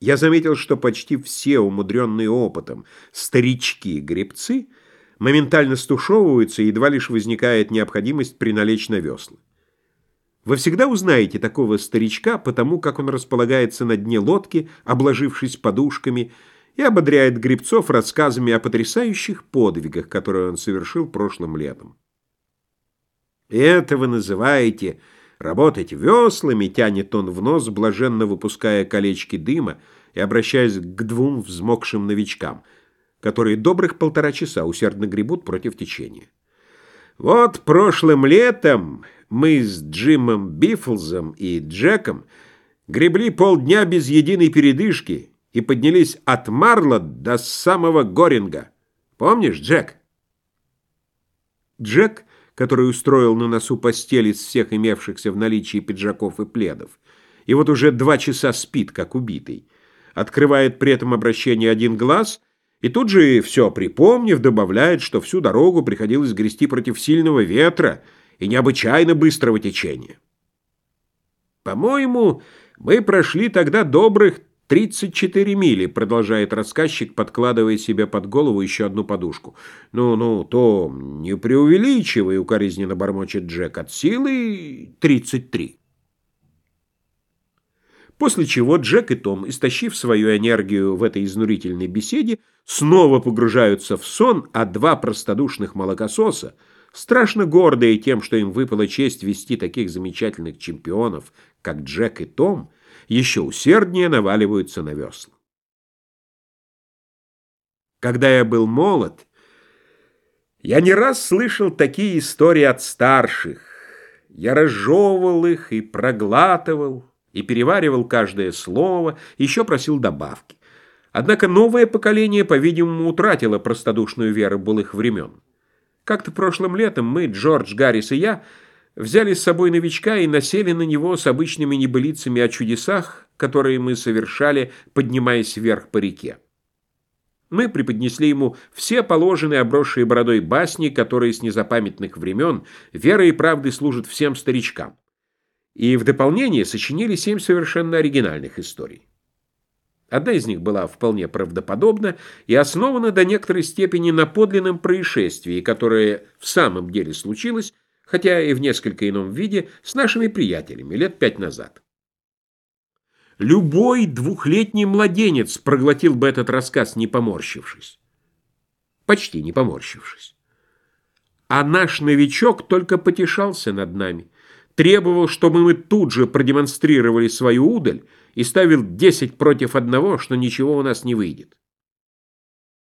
Я заметил, что почти все умудренные опытом старички-гребцы моментально стушевываются, едва лишь возникает необходимость приналечь на весла. Вы всегда узнаете такого старичка потому, как он располагается на дне лодки, обложившись подушками, и ободряет гребцов рассказами о потрясающих подвигах, которые он совершил прошлым летом. Это вы называете работать веслами, тянет он в нос, блаженно выпуская колечки дыма и обращаясь к двум взмокшим новичкам, которые добрых полтора часа усердно гребут против течения. Вот прошлым летом мы с Джимом Бифлзом и Джеком гребли полдня без единой передышки и поднялись от Марла до самого Горинга. Помнишь, Джек? Джек — который устроил на носу постель из всех имевшихся в наличии пиджаков и пледов, и вот уже два часа спит, как убитый. Открывает при этом обращение один глаз и тут же, все припомнив, добавляет, что всю дорогу приходилось грести против сильного ветра и необычайно быстрого течения. По-моему, мы прошли тогда добрых 34 мили, продолжает рассказчик, подкладывая себе под голову еще одну подушку. Ну-ну, то не преувеличивай, укоризненно бормочет Джек, от силы 33. После чего Джек и Том, истощив свою энергию в этой изнурительной беседе, снова погружаются в сон, а два простодушных молокососа, страшно гордые тем, что им выпала честь вести таких замечательных чемпионов, как Джек и Том, еще усерднее наваливаются на весла. Когда я был молод, я не раз слышал такие истории от старших. Я разжевывал их и проглатывал, и переваривал каждое слово, еще просил добавки. Однако новое поколение, по-видимому, утратило простодушную веру былых времен. Как-то прошлым летом мы, Джордж, Гаррис и я, взяли с собой новичка и насели на него с обычными небылицами о чудесах, которые мы совершали, поднимаясь вверх по реке. Мы преподнесли ему все положенные обросшие бородой басни, которые с незапамятных времен верой и правдой служат всем старичкам. И в дополнение сочинили семь совершенно оригинальных историй. Одна из них была вполне правдоподобна и основана до некоторой степени на подлинном происшествии, которое в самом деле случилось хотя и в несколько ином виде, с нашими приятелями лет пять назад. Любой двухлетний младенец проглотил бы этот рассказ, не поморщившись. Почти не поморщившись. А наш новичок только потешался над нами, требовал, чтобы мы тут же продемонстрировали свою удаль и ставил десять против одного, что ничего у нас не выйдет.